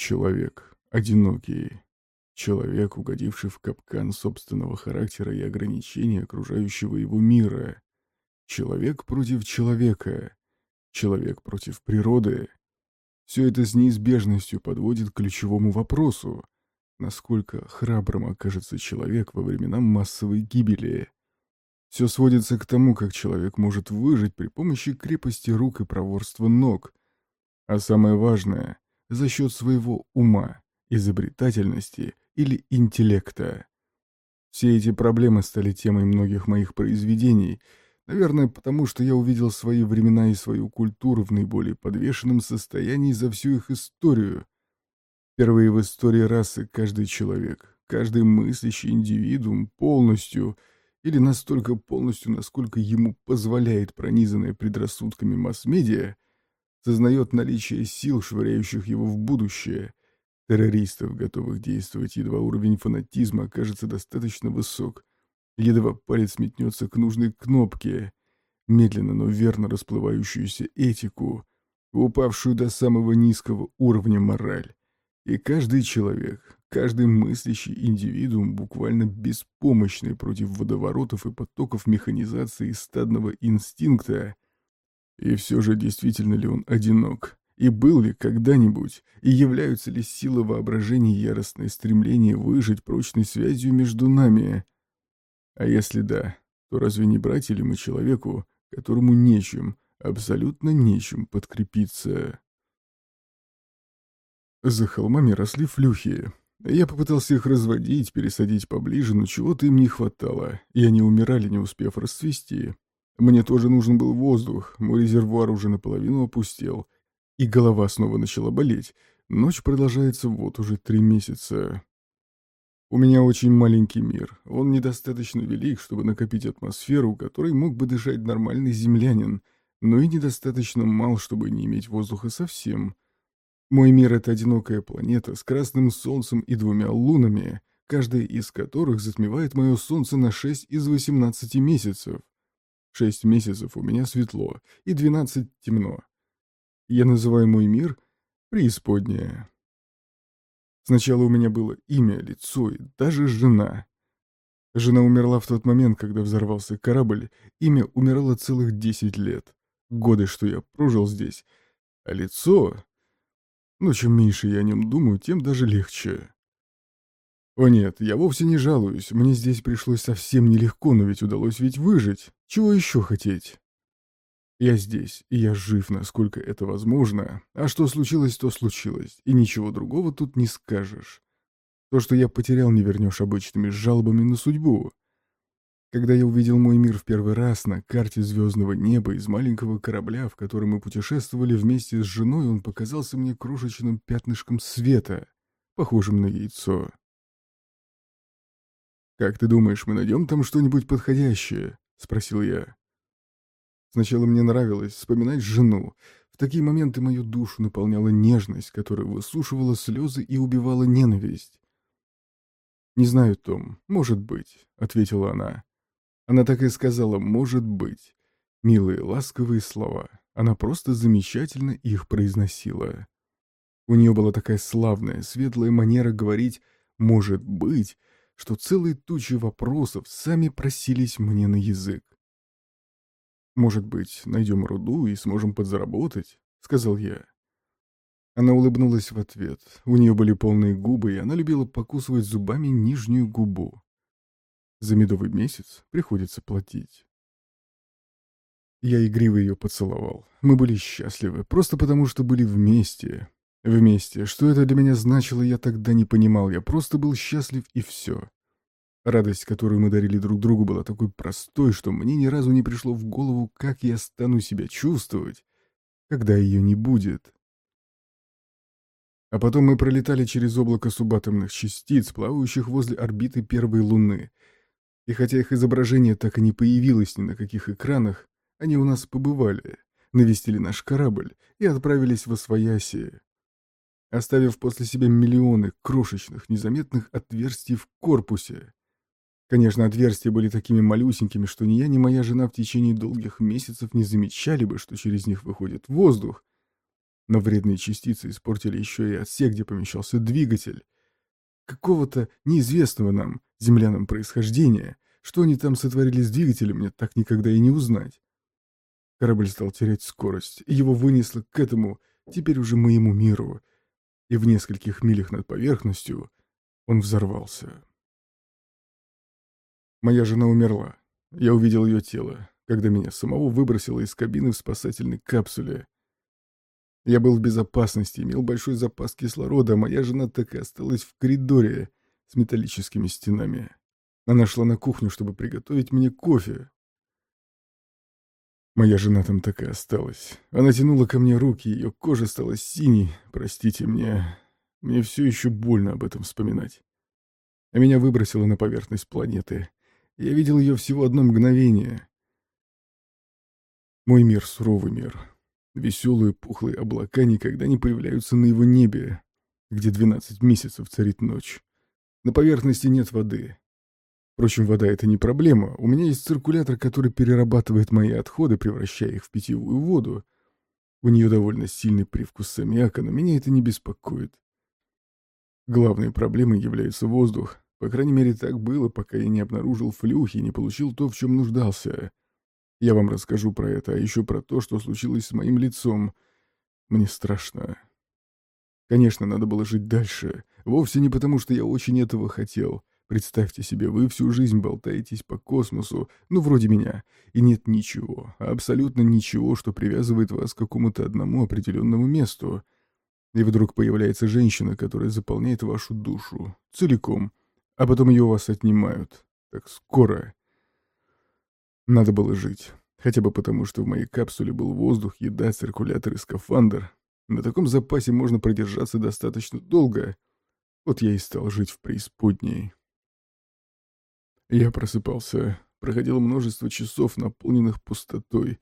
Человек, одинокий. Человек, угодивший в капкан собственного характера и ограничений окружающего его мира. Человек против человека. Человек против природы. Все это с неизбежностью подводит к ключевому вопросу. Насколько храбрым окажется человек во времена массовой гибели? Все сводится к тому, как человек может выжить при помощи крепости рук и проворства ног. А самое важное — за счет своего ума, изобретательности или интеллекта. Все эти проблемы стали темой многих моих произведений, наверное, потому что я увидел свои времена и свою культуру в наиболее подвешенном состоянии за всю их историю. Впервые в истории расы каждый человек, каждый мыслящий индивидуум полностью или настолько полностью, насколько ему позволяет пронизанная предрассудками масс-медиа, сознает наличие сил, швыряющих его в будущее, террористов, готовых действовать, едва уровень фанатизма окажется достаточно высок, едва палец метнется к нужной кнопке, медленно, но верно расплывающуюся этику, упавшую до самого низкого уровня мораль. И каждый человек, каждый мыслящий индивидуум буквально беспомощный против водоворотов и потоков механизации стадного инстинкта. И все же действительно ли он одинок? И был ли когда-нибудь? И являются ли сила воображения и яростное стремление выжить прочной связью между нами? А если да, то разве не братья ли мы человеку, которому нечем, абсолютно нечем подкрепиться? За холмами росли флюхи. Я попытался их разводить, пересадить поближе, но чего-то им не хватало, и они умирали, не успев расцвести. Мне тоже нужен был воздух, мой резервуар уже наполовину опустел, и голова снова начала болеть. Ночь продолжается вот уже три месяца. У меня очень маленький мир, он недостаточно велик, чтобы накопить атмосферу, которой мог бы дышать нормальный землянин, но и недостаточно мал, чтобы не иметь воздуха совсем — мой мир — это одинокая планета с красным солнцем и двумя лунами, каждая из которых затмевает мое солнце на 6 из 18 месяцев. Шесть месяцев у меня светло, и 12 темно. Я называю мой мир преисподняя. Сначала у меня было имя, лицо и даже жена. Жена умерла в тот момент, когда взорвался корабль, имя умирало целых 10 лет. Годы, что я прожил здесь. А лицо... Но чем меньше я о нем думаю, тем даже легче. О нет, я вовсе не жалуюсь, мне здесь пришлось совсем нелегко, но ведь удалось ведь выжить. Чего еще хотеть? Я здесь, и я жив, насколько это возможно. А что случилось, то случилось, и ничего другого тут не скажешь. То, что я потерял, не вернешь обычными жалобами на судьбу. Когда я увидел мой мир в первый раз на карте звездного неба из маленького корабля, в котором мы путешествовали вместе с женой, он показался мне крошечным пятнышком света, похожим на яйцо. «Как ты думаешь, мы найдем там что-нибудь подходящее?» — спросил я. Сначала мне нравилось вспоминать жену. В такие моменты мою душу наполняла нежность, которая высушивала слезы и убивала ненависть. «Не знаю, Том, может быть», — ответила она. Она так и сказала «может быть». Милые, ласковые слова. Она просто замечательно их произносила. У нее была такая славная, светлая манера говорить «может быть», что целые тучи вопросов сами просились мне на язык. «Может быть, найдем руду и сможем подзаработать?» — сказал я. Она улыбнулась в ответ. У нее были полные губы, и она любила покусывать зубами нижнюю губу. За медовый месяц приходится платить. Я игриво ее поцеловал. Мы были счастливы, просто потому что были вместе. Вместе. Что это для меня значило, я тогда не понимал. Я просто был счастлив и все. Радость, которую мы дарили друг другу, была такой простой, что мне ни разу не пришло в голову, как я стану себя чувствовать, когда ее не будет. А потом мы пролетали через облако субатомных частиц, плавающих возле орбиты первой Луны, и хотя их изображение так и не появилось ни на каких экранах, они у нас побывали, навестили наш корабль и отправились в Освоясие, оставив после себя миллионы крошечных, незаметных отверстий в корпусе. Конечно, отверстия были такими малюсенькими, что ни я, ни моя жена в течение долгих месяцев не замечали бы, что через них выходит воздух. Но вредные частицы испортили еще и отсек, где помещался двигатель. Какого-то неизвестного нам, землянам происхождения. Что они там сотворили с двигателем, мне так никогда и не узнать. Корабль стал терять скорость, и его вынесло к этому, теперь уже моему миру. И в нескольких милях над поверхностью он взорвался. Моя жена умерла. Я увидел ее тело, когда меня самого выбросило из кабины в спасательной капсуле. Я был в безопасности, имел большой запас кислорода, а моя жена так и осталась в коридоре с металлическими стенами. Она шла на кухню, чтобы приготовить мне кофе. Моя жена там так и осталась. Она тянула ко мне руки, ее кожа стала синей. Простите мне, мне все еще больно об этом вспоминать. А меня выбросило на поверхность планеты. Я видел ее всего одно мгновение. Мой мир — суровый мир. Веселые пухлые облака никогда не появляются на его небе, где 12 месяцев царит ночь. На поверхности нет воды. Впрочем, вода — это не проблема. У меня есть циркулятор, который перерабатывает мои отходы, превращая их в питьевую воду. У нее довольно сильный привкус аммиака, но меня это не беспокоит. Главной проблемой является воздух, по крайней мере, так было, пока я не обнаружил флюхи и не получил то, в чем нуждался. Я вам расскажу про это, а еще про то, что случилось с моим лицом. Мне страшно. Конечно, надо было жить дальше. Вовсе не потому, что я очень этого хотел. Представьте себе, вы всю жизнь болтаетесь по космосу, ну, вроде меня, и нет ничего, абсолютно ничего, что привязывает вас к какому-то одному определенному месту. И вдруг появляется женщина, которая заполняет вашу душу целиком, а потом ее у вас отнимают. Так скоро. Надо было жить. Хотя бы потому, что в моей капсуле был воздух, еда, циркулятор и скафандр. На таком запасе можно продержаться достаточно долго. Вот я и стал жить в преисподней. Я просыпался. Проходило множество часов, наполненных пустотой.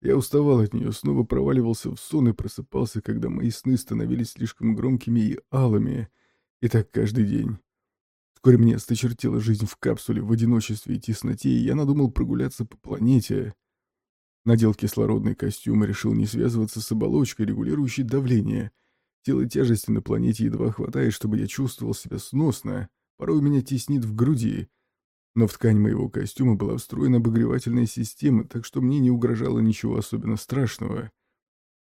Я уставал от нее, снова проваливался в сон и просыпался, когда мои сны становились слишком громкими и алыми. И так каждый день. Вскоре мне осточертела жизнь в капсуле, в одиночестве и тесноте, и я надумал прогуляться по планете. Надел кислородный костюм и решил не связываться с оболочкой, регулирующей давление. Тело тяжести на планете едва хватает, чтобы я чувствовал себя сносно. Порой меня теснит в груди. Но в ткань моего костюма была встроена обогревательная система, так что мне не угрожало ничего особенно страшного.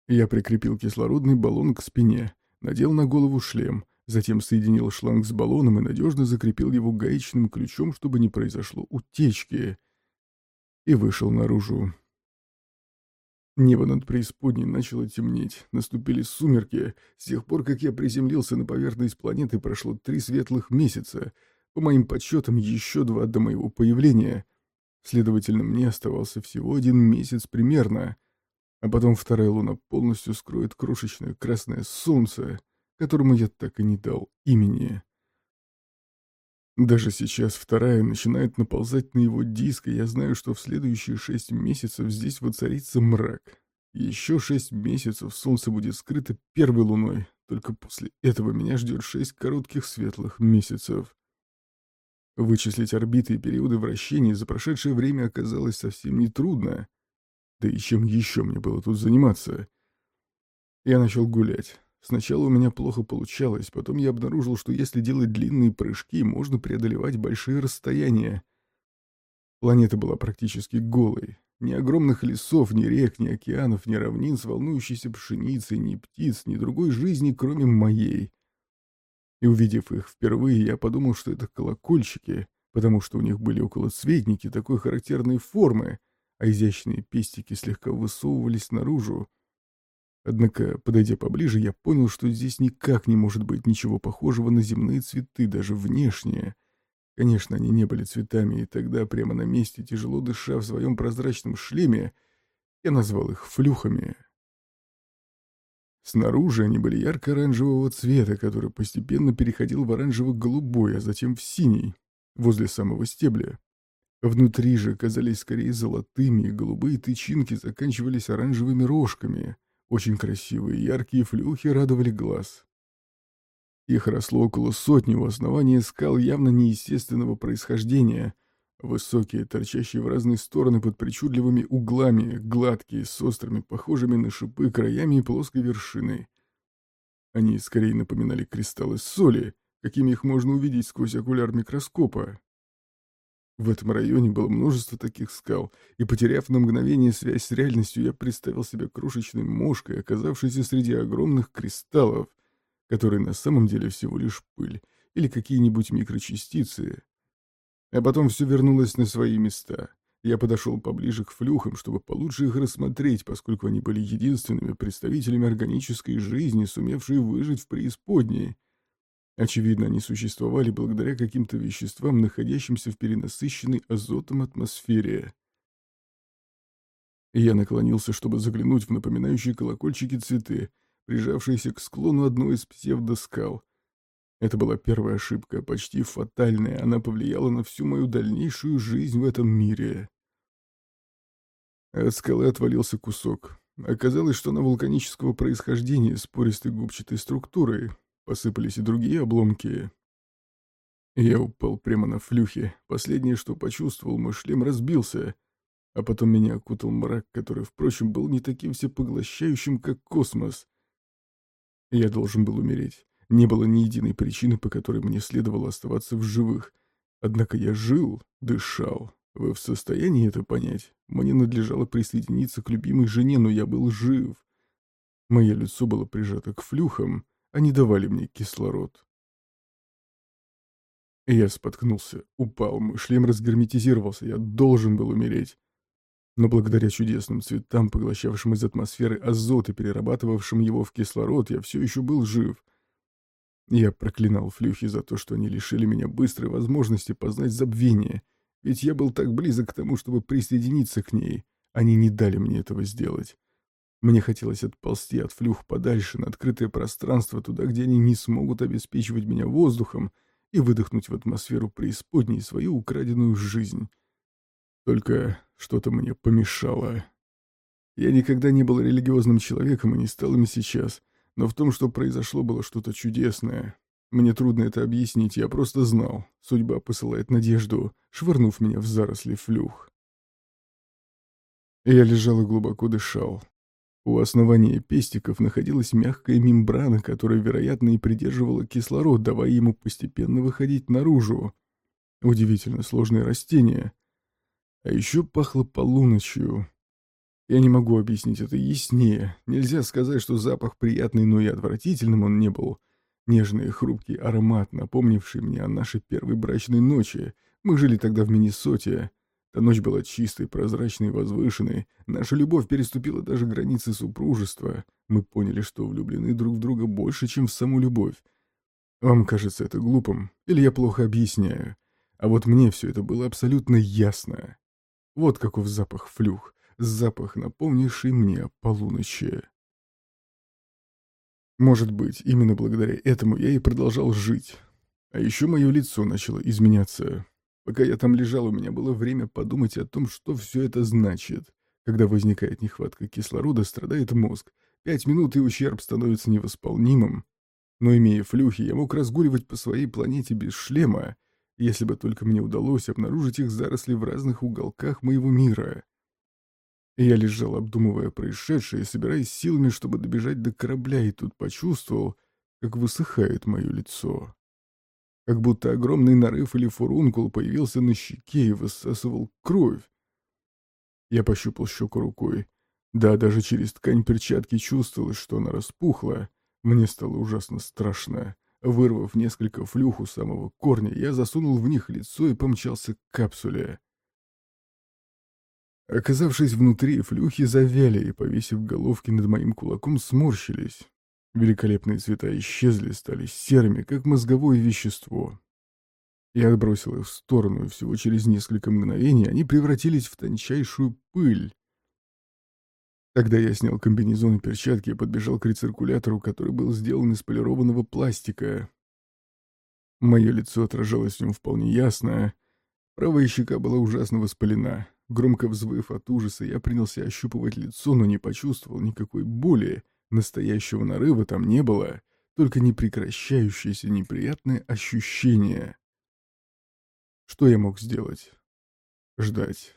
Я прикрепил кислородный баллон к спине, надел на голову шлем, Затем соединил шланг с баллоном и надежно закрепил его гаечным ключом, чтобы не произошло утечки. И вышел наружу. Небо над преисподней начало темнеть, наступили сумерки. С тех пор, как я приземлился на поверхность планеты, прошло три светлых месяца. По моим подсчетам, еще два до моего появления. Следовательно, мне оставался всего один месяц примерно. А потом вторая луна полностью скроет крошечное красное солнце которому я так и не дал имени. Даже сейчас вторая начинает наползать на его диск, и я знаю, что в следующие шесть месяцев здесь воцарится мрак. Еще шесть месяцев солнце будет скрыто первой луной, только после этого меня ждет шесть коротких светлых месяцев. Вычислить орбиты и периоды вращения за прошедшее время оказалось совсем нетрудно. Да и чем еще мне было тут заниматься? Я начал гулять. Сначала у меня плохо получалось, потом я обнаружил, что если делать длинные прыжки, можно преодолевать большие расстояния. Планета была практически голой. Ни огромных лесов, ни рек, ни океанов, ни равнин с волнующейся пшеницей, ни птиц, ни другой жизни, кроме моей. И увидев их впервые, я подумал, что это колокольчики, потому что у них были околоцветники такой характерной формы, а изящные пестики слегка высовывались наружу, Однако, подойдя поближе, я понял, что здесь никак не может быть ничего похожего на земные цветы, даже внешние. Конечно, они не были цветами, и тогда, прямо на месте, тяжело дыша в своем прозрачном шлеме, я назвал их флюхами. Снаружи они были ярко-оранжевого цвета, который постепенно переходил в оранжево-голубой, а затем в синий, возле самого стебля. Внутри же казались скорее золотыми, и голубые тычинки заканчивались оранжевыми рожками — очень красивые, яркие флюхи радовали глаз. Их росло около сотни у основания скал явно неестественного происхождения. Высокие, торчащие в разные стороны под причудливыми углами, гладкие, с острыми, похожими на шипы краями и плоской вершиной. Они скорее напоминали кристаллы соли, какими их можно увидеть сквозь окуляр микроскопа. В этом районе было множество таких скал, и, потеряв на мгновение связь с реальностью, я представил себя крошечной мошкой, оказавшейся среди огромных кристаллов, которые на самом деле всего лишь пыль или какие-нибудь микрочастицы. А потом все вернулось на свои места. Я подошел поближе к флюхам, чтобы получше их рассмотреть, поскольку они были единственными представителями органической жизни, сумевшие выжить в преисподней — Очевидно, они существовали благодаря каким-то веществам, находящимся в перенасыщенной азотом атмосфере. Я наклонился, чтобы заглянуть в напоминающие колокольчики цветы, прижавшиеся к склону одной из псевдоскал. Это была первая ошибка, почти фатальная, она повлияла на всю мою дальнейшую жизнь в этом мире. От скалы отвалился кусок. Оказалось, что она вулканического происхождения с пористой губчатой структурой, Посыпались и другие обломки. Я упал прямо на флюхе. Последнее, что почувствовал, мой шлем разбился. А потом меня окутал мрак, который, впрочем, был не таким всепоглощающим, как космос. Я должен был умереть. Не было ни единой причины, по которой мне следовало оставаться в живых. Однако я жил, дышал. Вы в состоянии это понять? Мне надлежало присоединиться к любимой жене, но я был жив. Мое лицо было прижато к флюхам, они давали мне кислород. Я споткнулся, упал, мой шлем разгерметизировался, я должен был умереть. Но благодаря чудесным цветам, поглощавшим из атмосферы азот и перерабатывавшим его в кислород, я все еще был жив. Я проклинал флюхи за то, что они лишили меня быстрой возможности познать забвение, ведь я был так близок к тому, чтобы присоединиться к ней. Они не дали мне этого сделать. Мне хотелось отползти от флюх подальше на открытое пространство, туда, где они не смогут обеспечивать меня воздухом, и выдохнуть в атмосферу преисподней свою украденную жизнь. Только что-то мне помешало. Я никогда не был религиозным человеком и не стал им сейчас, но в том, что произошло, было что-то чудесное. Мне трудно это объяснить, я просто знал. Судьба посылает надежду, швырнув меня в заросли флюх. Я лежал и глубоко дышал. У основания пестиков находилась мягкая мембрана, которая, вероятно, и придерживала кислород, давая ему постепенно выходить наружу. Удивительно сложное растение. А еще пахло полуночью. Я не могу объяснить это яснее. Нельзя сказать, что запах приятный, но и отвратительным он не был. Нежный и хрупкий аромат, напомнивший мне о нашей первой брачной ночи. Мы жили тогда в Миннесоте. Та ночь была чистой, прозрачной возвышенной. Наша любовь переступила даже границы супружества. Мы поняли, что влюблены друг в друга больше, чем в саму любовь. Вам кажется это глупым, или я плохо объясняю. А вот мне все это было абсолютно ясно. Вот каков запах флюх, запах, напомнивший мне о полуночи. Может быть, именно благодаря этому я и продолжал жить. А еще мое лицо начало изменяться. Пока я там лежал, у меня было время подумать о том, что все это значит. Когда возникает нехватка кислорода, страдает мозг. Пять минут и ущерб становится невосполнимым. Но имея флюхи, я мог разгуливать по своей планете без шлема, если бы только мне удалось обнаружить их заросли в разных уголках моего мира. Я лежал, обдумывая происшедшее, собираясь силами, чтобы добежать до корабля, и тут почувствовал, как высыхает мое лицо как будто огромный нарыв или фурункул появился на щеке и высасывал кровь. Я пощупал щеку рукой. Да, даже через ткань перчатки чувствовалось, что она распухла. Мне стало ужасно страшно. Вырвав несколько флюх у самого корня, я засунул в них лицо и помчался к капсуле. Оказавшись внутри, флюхи завяли и, повесив головки над моим кулаком, сморщились. Великолепные цвета исчезли, стали серыми, как мозговое вещество. Я отбросил их в сторону, и всего через несколько мгновений они превратились в тончайшую пыль. Тогда я снял комбинезон и перчатки и подбежал к рециркулятору, который был сделан из полированного пластика. Мое лицо отражалось в нем вполне ясно. Правая щека была ужасно воспалена. Громко взвыв от ужаса, я принялся ощупывать лицо, но не почувствовал никакой боли, Настоящего нарыва там не было, только непрекращающееся неприятное ощущение. Что я мог сделать? Ждать.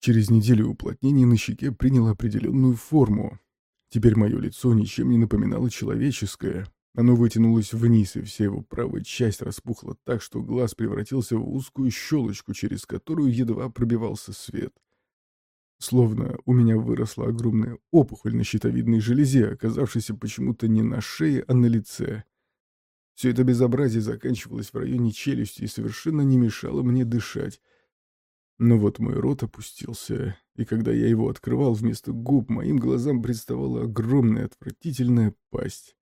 Через неделю уплотнение на щеке приняло определенную форму. Теперь мое лицо ничем не напоминало человеческое. Оно вытянулось вниз, и вся его правая часть распухла так, что глаз превратился в узкую щелочку, через которую едва пробивался свет. Словно у меня выросла огромная опухоль на щитовидной железе, оказавшейся почему-то не на шее, а на лице. Все это безобразие заканчивалось в районе челюсти и совершенно не мешало мне дышать. Но вот мой рот опустился, и когда я его открывал, вместо губ моим глазам представала огромная отвратительная пасть.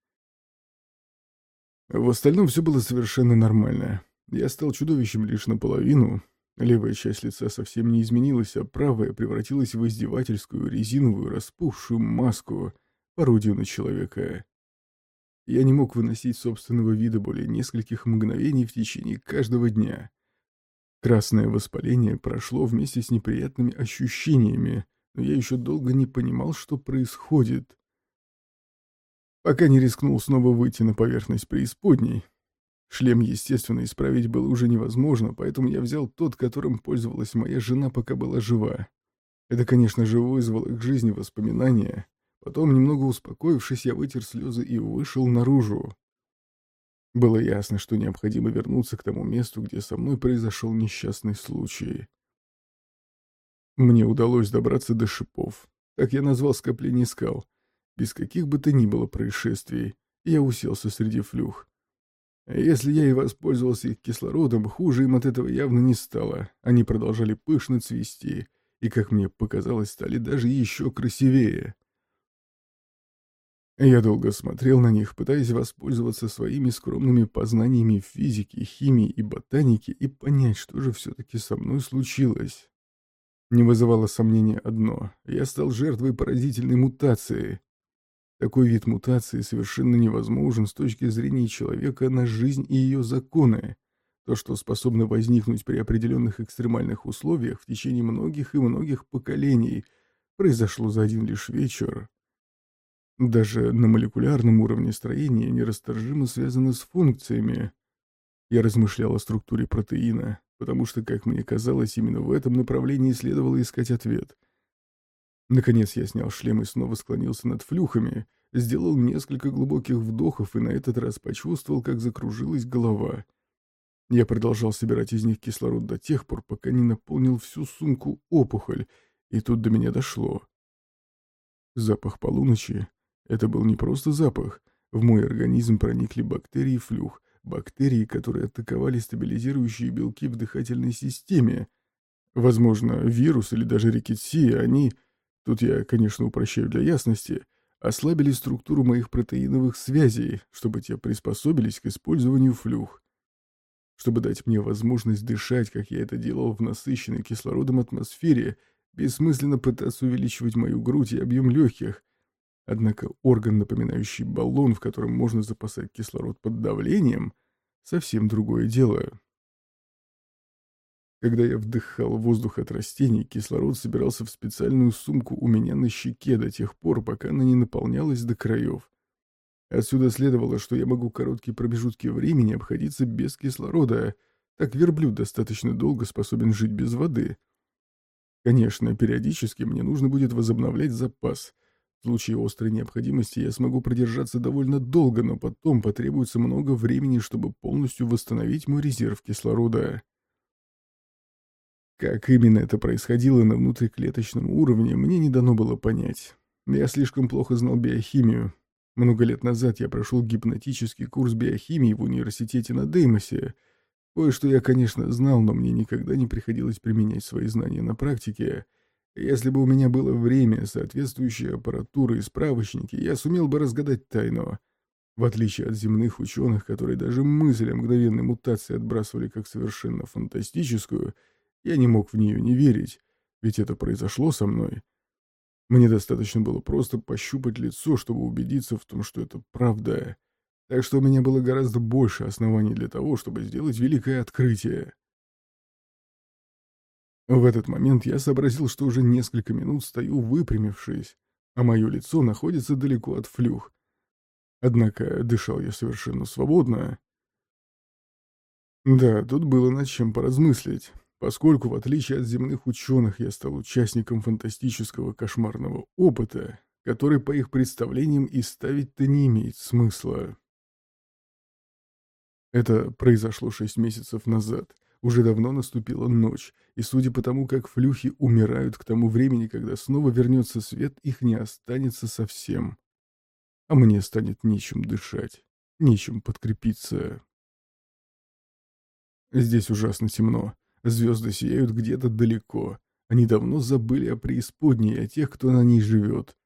В остальном все было совершенно нормально. Я стал чудовищем лишь наполовину. Левая часть лица совсем не изменилась, а правая превратилась в издевательскую резиновую распухшую маску, пародию на человека. Я не мог выносить собственного вида более нескольких мгновений в течение каждого дня. Красное воспаление прошло вместе с неприятными ощущениями, но я еще долго не понимал, что происходит. Пока не рискнул снова выйти на поверхность преисподней. Шлем, естественно, исправить было уже невозможно, поэтому я взял тот, которым пользовалась моя жена, пока была жива. Это, конечно же, вызвало к жизни воспоминания, Потом, немного успокоившись, я вытер слезы и вышел наружу. Было ясно, что необходимо вернуться к тому месту, где со мной произошел несчастный случай. Мне удалось добраться до шипов. Так я назвал скопление скал. Без каких бы то ни было происшествий. Я уселся среди флюх. Если я и воспользовался их кислородом, хуже им от этого явно не стало. Они продолжали пышно цвести, и, как мне показалось, стали даже еще красивее. Я долго смотрел на них, пытаясь воспользоваться своими скромными познаниями физики, химии и ботаники и понять, что же все-таки со мной случилось. Не вызывало сомнения одно — я стал жертвой поразительной мутации. Такой вид мутации совершенно невозможен с точки зрения человека на жизнь и ее законы. То, что способно возникнуть при определенных экстремальных условиях в течение многих и многих поколений, произошло за один лишь вечер. Даже на молекулярном уровне строения нерасторжимо связано с функциями. Я размышлял о структуре протеина, потому что, как мне казалось, именно в этом направлении следовало искать ответ. Наконец я снял шлем и снова склонился над флюхами, сделал несколько глубоких вдохов и на этот раз почувствовал, как закружилась голова. Я продолжал собирать из них кислород до тех пор, пока не наполнил всю сумку опухоль, и тут до меня дошло. Запах полуночи это был не просто запах. В мой организм проникли бактерии флюх, бактерии, которые атаковали стабилизирующие белки в дыхательной системе. Возможно, вирус или даже рикетсия, они, тут я, конечно, упрощаю для ясности, ослабили структуру моих протеиновых связей, чтобы те приспособились к использованию флюх. Чтобы дать мне возможность дышать, как я это делал в насыщенной кислородом атмосфере, бессмысленно пытаться увеличивать мою грудь и объем легких, Однако орган, напоминающий баллон, в котором можно запасать кислород под давлением, совсем другое дело. Когда я вдыхал воздух от растений, кислород собирался в специальную сумку у меня на щеке до тех пор, пока она не наполнялась до краев. Отсюда следовало, что я могу короткие промежутки времени обходиться без кислорода, так верблюд достаточно долго способен жить без воды. Конечно, периодически мне нужно будет возобновлять запас — в случае острой необходимости я смогу продержаться довольно долго, но потом потребуется много времени, чтобы полностью восстановить мой резерв кислорода. Как именно это происходило на внутриклеточном уровне, мне не дано было понять. Я слишком плохо знал биохимию. Много лет назад я прошел гипнотический курс биохимии в университете на Деймосе. Кое-что я, конечно, знал, но мне никогда не приходилось применять свои знания на практике. Если бы у меня было время, соответствующая аппаратура и справочники, я сумел бы разгадать тайну. В отличие от земных ученых, которые даже мысль о мгновенной мутации отбрасывали как совершенно фантастическую, я не мог в нее не верить, ведь это произошло со мной. Мне достаточно было просто пощупать лицо, чтобы убедиться в том, что это правда. Так что у меня было гораздо больше оснований для того, чтобы сделать великое открытие. В этот момент я сообразил, что уже несколько минут стою выпрямившись, а мое лицо находится далеко от флюх. Однако дышал я совершенно свободно. Да, тут было над чем поразмыслить. Поскольку, в отличие от земных ученых, я стал участником фантастического кошмарного опыта, который, по их представлениям, и ставить-то не имеет смысла. Это произошло шесть месяцев назад. Уже давно наступила ночь, и судя по тому, как флюхи умирают к тому времени, когда снова вернется свет, их не останется совсем. А мне станет нечем дышать, нечем подкрепиться. Здесь ужасно темно. Звезды сияют где-то далеко. Они давно забыли о преисподней и о тех, кто на ней живет.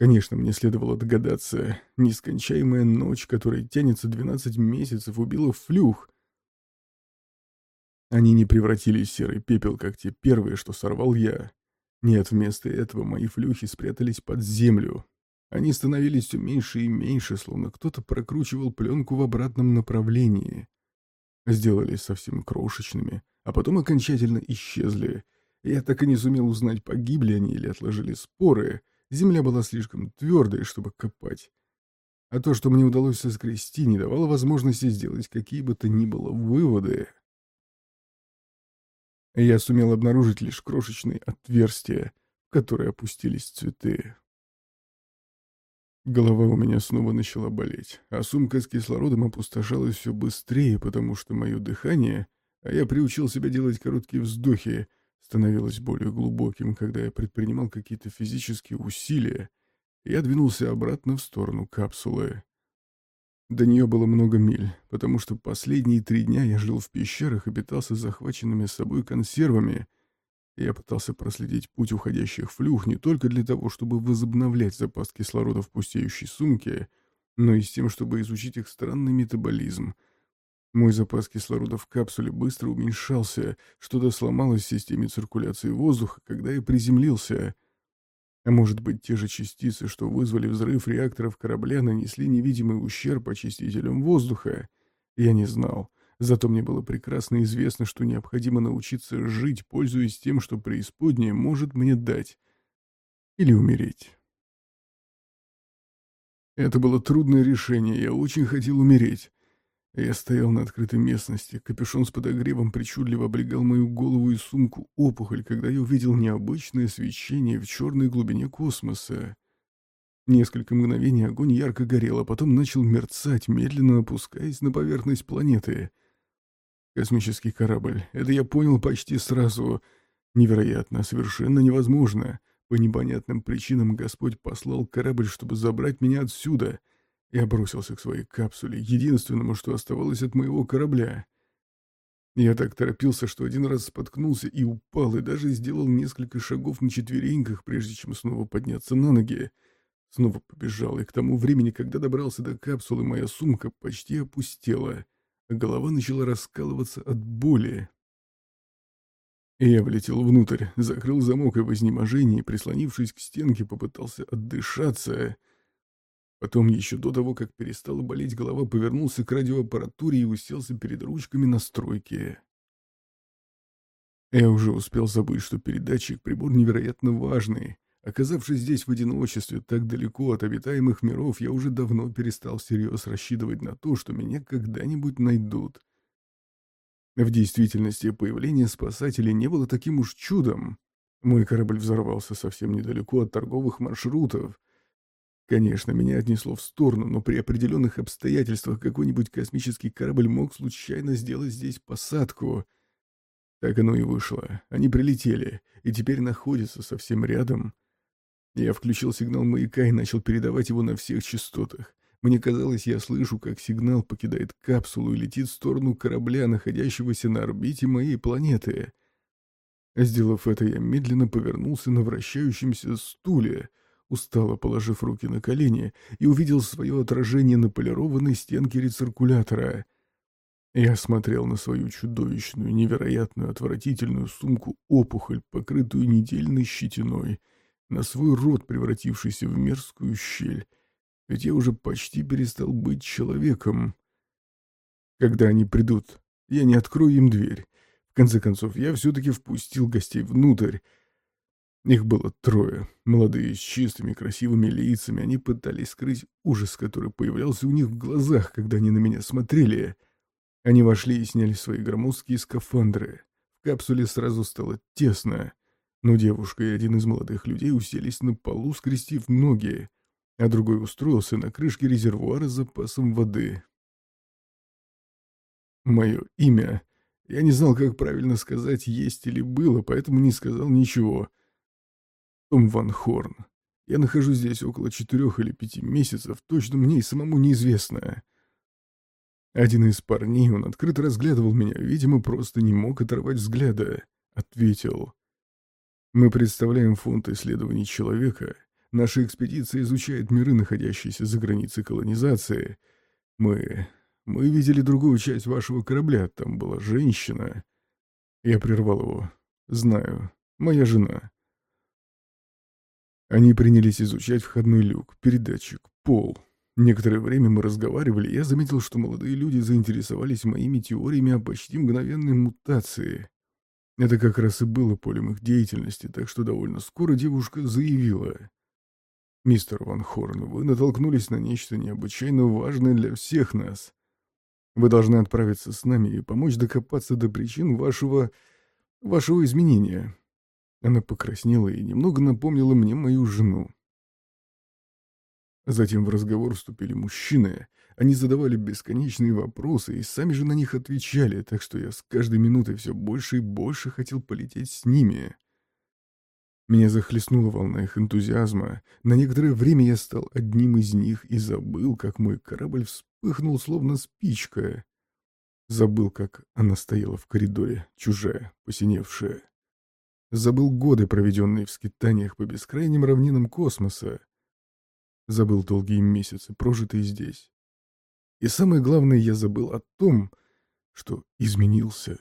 Конечно, мне следовало догадаться. Нескончаемая ночь, которая тянется 12 месяцев, убила флюх. Они не превратились в серый пепел, как те первые, что сорвал я. Нет, вместо этого мои флюхи спрятались под землю. Они становились все меньше и меньше, словно кто-то прокручивал пленку в обратном направлении. Сделались совсем крошечными, а потом окончательно исчезли. Я так и не сумел узнать, погибли они или отложили споры — Земля была слишком твердой, чтобы копать. А то, что мне удалось соскрести, не давало возможности сделать какие бы то ни было выводы. Я сумел обнаружить лишь крошечные отверстия, в которые опустились цветы. Голова у меня снова начала болеть, а сумка с кислородом опустошалась все быстрее, потому что мое дыхание, а я приучил себя делать короткие вздохи, становилось более глубоким, когда я предпринимал какие-то физические усилия, и я двинулся обратно в сторону капсулы. До нее было много миль, потому что последние три дня я жил в пещерах и питался захваченными с собой консервами. Я пытался проследить путь уходящих флюх не только для того, чтобы возобновлять запас кислорода в пустеющей сумке, но и с тем, чтобы изучить их странный метаболизм — мой запас кислорода в капсуле быстро уменьшался, что-то сломалось в системе циркуляции воздуха, когда я приземлился. А может быть, те же частицы, что вызвали взрыв реакторов корабля, нанесли невидимый ущерб очистителям воздуха? Я не знал. Зато мне было прекрасно известно, что необходимо научиться жить, пользуясь тем, что преисподнее может мне дать. Или умереть. Это было трудное решение, я очень хотел умереть. Я стоял на открытой местности, капюшон с подогревом причудливо облегал мою голову и сумку опухоль, когда я увидел необычное свечение в черной глубине космоса. Несколько мгновений огонь ярко горел, а потом начал мерцать, медленно опускаясь на поверхность планеты. Космический корабль. Это я понял почти сразу. Невероятно, совершенно невозможно. По непонятным причинам Господь послал корабль, чтобы забрать меня отсюда — я бросился к своей капсуле, единственному, что оставалось от моего корабля. Я так торопился, что один раз споткнулся и упал, и даже сделал несколько шагов на четвереньках, прежде чем снова подняться на ноги. Снова побежал, и к тому времени, когда добрался до капсулы, моя сумка почти опустела, а голова начала раскалываться от боли. Я влетел внутрь, закрыл замок и в изнеможении, прислонившись к стенке, попытался отдышаться — Потом, еще до того, как перестала болеть голова, повернулся к радиоаппаратуре и уселся перед ручками настройки. Я уже успел забыть, что передатчик — прибор невероятно важный. Оказавшись здесь в одиночестве, так далеко от обитаемых миров, я уже давно перестал всерьез рассчитывать на то, что меня когда-нибудь найдут. В действительности, появление спасателей не было таким уж чудом. Мой корабль взорвался совсем недалеко от торговых маршрутов — Конечно, меня отнесло в сторону, но при определенных обстоятельствах какой-нибудь космический корабль мог случайно сделать здесь посадку. Так оно и вышло. Они прилетели, и теперь находятся совсем рядом. Я включил сигнал маяка и начал передавать его на всех частотах. Мне казалось, я слышу, как сигнал покидает капсулу и летит в сторону корабля, находящегося на орбите моей планеты. Сделав это, я медленно повернулся на вращающемся стуле — устало положив руки на колени, и увидел свое отражение на полированной стенке рециркулятора. Я смотрел на свою чудовищную, невероятную, отвратительную сумку-опухоль, покрытую недельной щетиной, на свой рот, превратившийся в мерзкую щель, ведь я уже почти перестал быть человеком. Когда они придут, я не открою им дверь. В конце концов, я все-таки впустил гостей внутрь, их было трое, молодые, с чистыми, красивыми лицами. Они пытались скрыть ужас, который появлялся у них в глазах, когда они на меня смотрели. Они вошли и сняли свои громоздкие скафандры. В капсуле сразу стало тесно, но девушка и один из молодых людей уселись на полу, скрестив ноги, а другой устроился на крышке резервуара с запасом воды. Мое имя я не знал, как правильно сказать, есть или было, поэтому не сказал ничего. Том Ван Хорн. Я нахожусь здесь около четырех или пяти месяцев, точно мне и самому неизвестно. Один из парней, он открыто разглядывал меня, видимо, просто не мог оторвать взгляда. Ответил. Мы представляем фонд исследований человека. Наша экспедиция изучает миры, находящиеся за границей колонизации. Мы... мы видели другую часть вашего корабля, там была женщина. Я прервал его. Знаю. Моя жена. Они принялись изучать входной люк, передатчик, пол. Некоторое время мы разговаривали, и я заметил, что молодые люди заинтересовались моими теориями о почти мгновенной мутации. Это как раз и было полем их деятельности, так что довольно скоро девушка заявила. «Мистер Ван Хорн, вы натолкнулись на нечто необычайно важное для всех нас. Вы должны отправиться с нами и помочь докопаться до причин вашего... вашего изменения. Она покраснела и немного напомнила мне мою жену. Затем в разговор вступили мужчины. Они задавали бесконечные вопросы и сами же на них отвечали, так что я с каждой минутой все больше и больше хотел полететь с ними. Меня захлестнула волна их энтузиазма. На некоторое время я стал одним из них и забыл, как мой корабль вспыхнул, словно спичка. Забыл, как она стояла в коридоре, чужая, посиневшая. Забыл годы, проведенные в скитаниях по бескрайним равнинам космоса. Забыл долгие месяцы, прожитые здесь. И самое главное, я забыл о том, что изменился.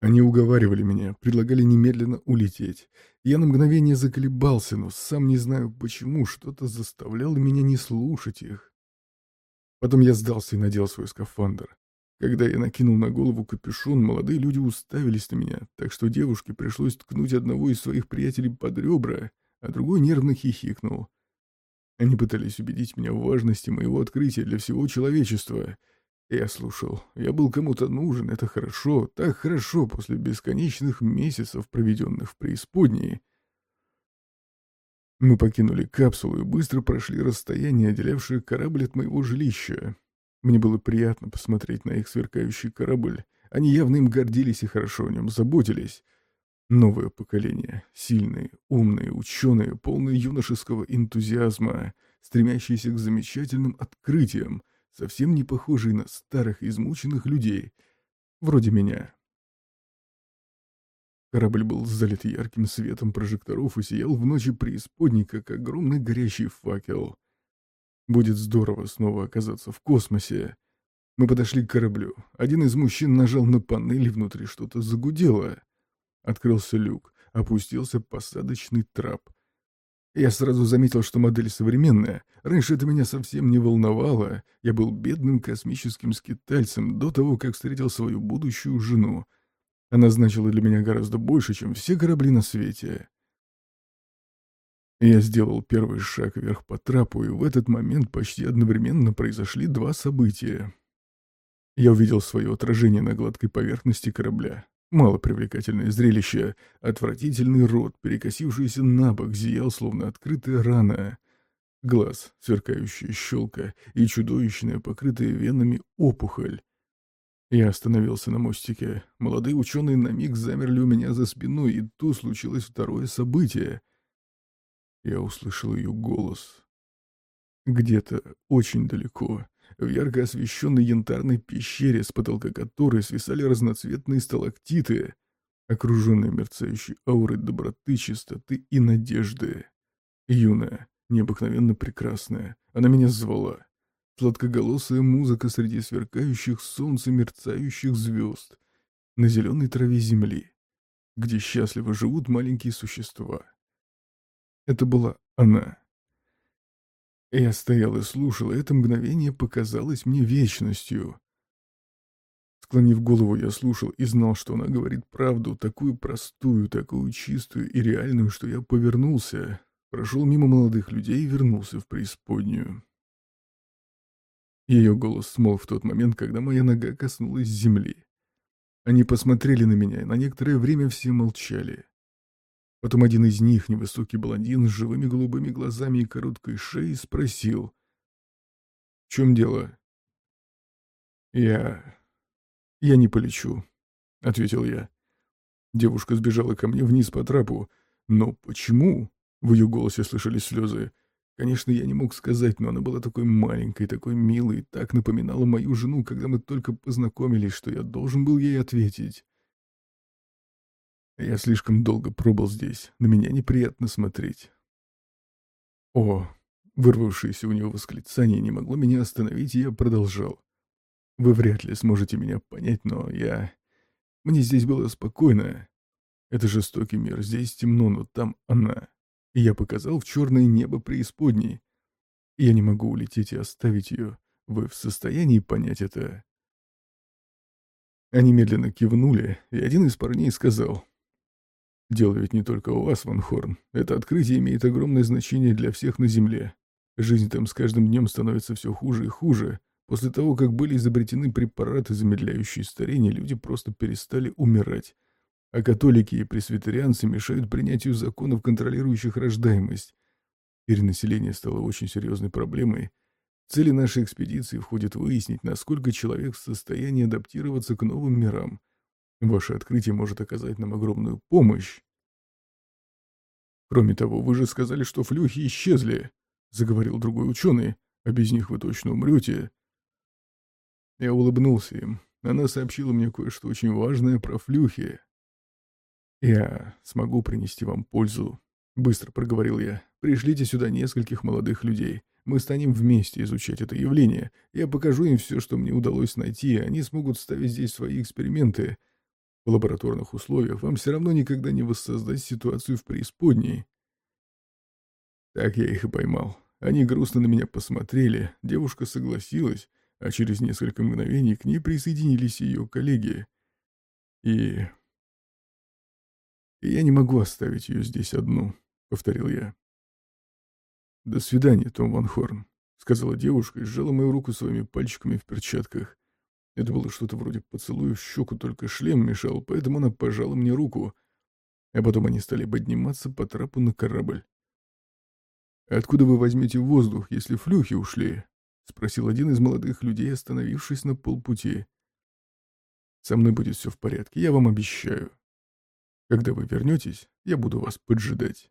Они уговаривали меня, предлагали немедленно улететь. Я на мгновение заколебался, но сам не знаю почему, что-то заставляло меня не слушать их. Потом я сдался и надел свой скафандр. Когда я накинул на голову капюшон, молодые люди уставились на меня, так что девушке пришлось ткнуть одного из своих приятелей под ребра, а другой нервно хихикнул. Они пытались убедить меня в важности моего открытия для всего человечества. Я слушал. Я был кому-то нужен, это хорошо, так хорошо после бесконечных месяцев, проведенных в преисподней. Мы покинули капсулу и быстро прошли расстояние, отделявшее корабль от моего жилища. Мне было приятно посмотреть на их сверкающий корабль. Они явно им гордились и хорошо о нем заботились. Новое поколение, сильные, умные, ученые, полные юношеского энтузиазма, стремящиеся к замечательным открытиям, совсем не похожие на старых измученных людей, вроде меня. Корабль был залит ярким светом прожекторов и сиял в ночи преисподней, как огромный горящий факел. Будет здорово снова оказаться в космосе. Мы подошли к кораблю. Один из мужчин нажал на панель, и внутри что-то загудело. Открылся люк, опустился посадочный трап. Я сразу заметил, что модель современная. Раньше это меня совсем не волновало. Я был бедным космическим скитальцем до того, как встретил свою будущую жену. Она значила для меня гораздо больше, чем все корабли на свете. Я сделал первый шаг вверх по трапу, и в этот момент почти одновременно произошли два события. Я увидел свое отражение на гладкой поверхности корабля. Малопривлекательное зрелище, отвратительный рот, перекосившийся на бок, зиял, словно открытая рана. Глаз, сверкающая щелка и чудовищная, покрытая венами опухоль. Я остановился на мостике. Молодые ученые на миг замерли у меня за спиной, и тут случилось второе событие — я услышал ее голос. Где-то очень далеко, в ярко освещенной янтарной пещере, с потолка которой свисали разноцветные сталактиты, окруженные мерцающей аурой доброты, чистоты и надежды. Юная, необыкновенно прекрасная, она меня звала. Сладкоголосая музыка среди сверкающих солнца мерцающих звезд на зеленой траве земли, где счастливо живут маленькие существа. Это была она. Я стоял и слушал, и это мгновение показалось мне вечностью. Склонив голову, я слушал и знал, что она говорит правду, такую простую, такую чистую и реальную, что я повернулся, прошел мимо молодых людей и вернулся в преисподнюю. Ее голос смол в тот момент, когда моя нога коснулась земли. Они посмотрели на меня, и на некоторое время все молчали. Потом один из них, невысокий блондин с живыми голубыми глазами и короткой шеей, спросил. «В чем дело?» «Я... я не полечу», — ответил я. Девушка сбежала ко мне вниз по трапу. «Но почему?» — в ее голосе слышались слезы. Конечно, я не мог сказать, но она была такой маленькой, такой милой, так напоминала мою жену, когда мы только познакомились, что я должен был ей ответить. Я слишком долго пробыл здесь, на меня неприятно смотреть. О, вырвавшееся у него восклицание не могло меня остановить, и я продолжал. Вы вряд ли сможете меня понять, но я... Мне здесь было спокойно. Это жестокий мир, здесь темно, но там она и я показал в черное небо преисподней. Я не могу улететь и оставить ее. Вы в состоянии понять это?» Они медленно кивнули, и один из парней сказал. «Дело ведь не только у вас, Ван Хорн. Это открытие имеет огромное значение для всех на Земле. Жизнь там с каждым днем становится все хуже и хуже. После того, как были изобретены препараты, замедляющие старение, люди просто перестали умирать а католики и пресвитерианцы мешают принятию законов, контролирующих рождаемость. Перенаселение стало очень серьезной проблемой. Цели нашей экспедиции входит выяснить, насколько человек в состоянии адаптироваться к новым мирам. Ваше открытие может оказать нам огромную помощь. Кроме того, вы же сказали, что флюхи исчезли, — заговорил другой ученый, — а без них вы точно умрете. Я улыбнулся им. Она сообщила мне кое-что очень важное про флюхи. «Я смогу принести вам пользу», — быстро проговорил я. «Пришлите сюда нескольких молодых людей. Мы станем вместе изучать это явление. Я покажу им все, что мне удалось найти, они смогут ставить здесь свои эксперименты. Лабораторных условиях вам все равно никогда не воссоздать ситуацию в преисподней». Так я их и поймал. Они грустно на меня посмотрели, девушка согласилась, а через несколько мгновений к ней присоединились ее коллеги. И «Я не могу оставить ее здесь одну», — повторил я. «До свидания, Том Ван Хорн», — сказала девушка и сжала мою руку своими пальчиками в перчатках. Это было что-то вроде поцелуя в щеку, только шлем мешал, поэтому она пожала мне руку. А потом они стали подниматься по трапу на корабль. «Откуда вы возьмете воздух, если флюхи ушли?» — спросил один из молодых людей, остановившись на полпути. «Со мной будет все в порядке, я вам обещаю», когда вы вернетесь, я буду вас поджидать.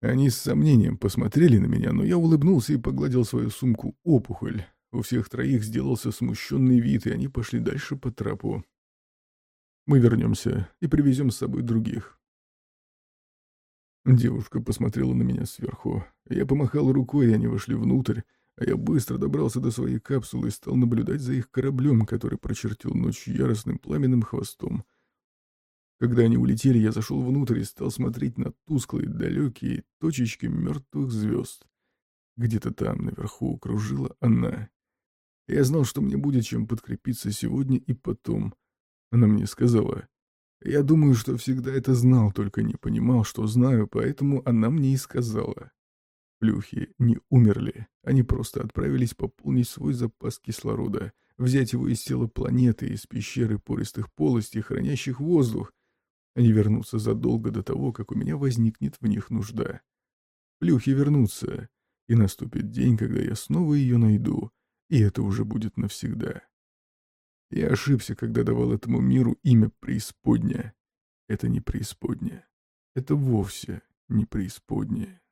Они с сомнением посмотрели на меня, но я улыбнулся и погладил свою сумку опухоль. У всех троих сделался смущенный вид, и они пошли дальше по трапу. Мы вернемся и привезем с собой других. Девушка посмотрела на меня сверху. Я помахал рукой, и они вошли внутрь, а я быстро добрался до своей капсулы и стал наблюдать за их кораблем, который прочертил ночь яростным пламенным хвостом — когда они улетели, я зашел внутрь и стал смотреть на тусклые, далекие точечки мертвых звезд. Где-то там, наверху, кружила она. Я знал, что мне будет чем подкрепиться сегодня и потом. Она мне сказала. Я думаю, что всегда это знал, только не понимал, что знаю, поэтому она мне и сказала. Плюхи не умерли, они просто отправились пополнить свой запас кислорода, взять его из тела планеты, из пещеры пористых полостей, хранящих воздух, они вернутся задолго до того, как у меня возникнет в них нужда. Плюхи вернутся, и наступит день, когда я снова ее найду, и это уже будет навсегда. Я ошибся, когда давал этому миру имя преисподня. Это не преисподня. Это вовсе не преисподняя.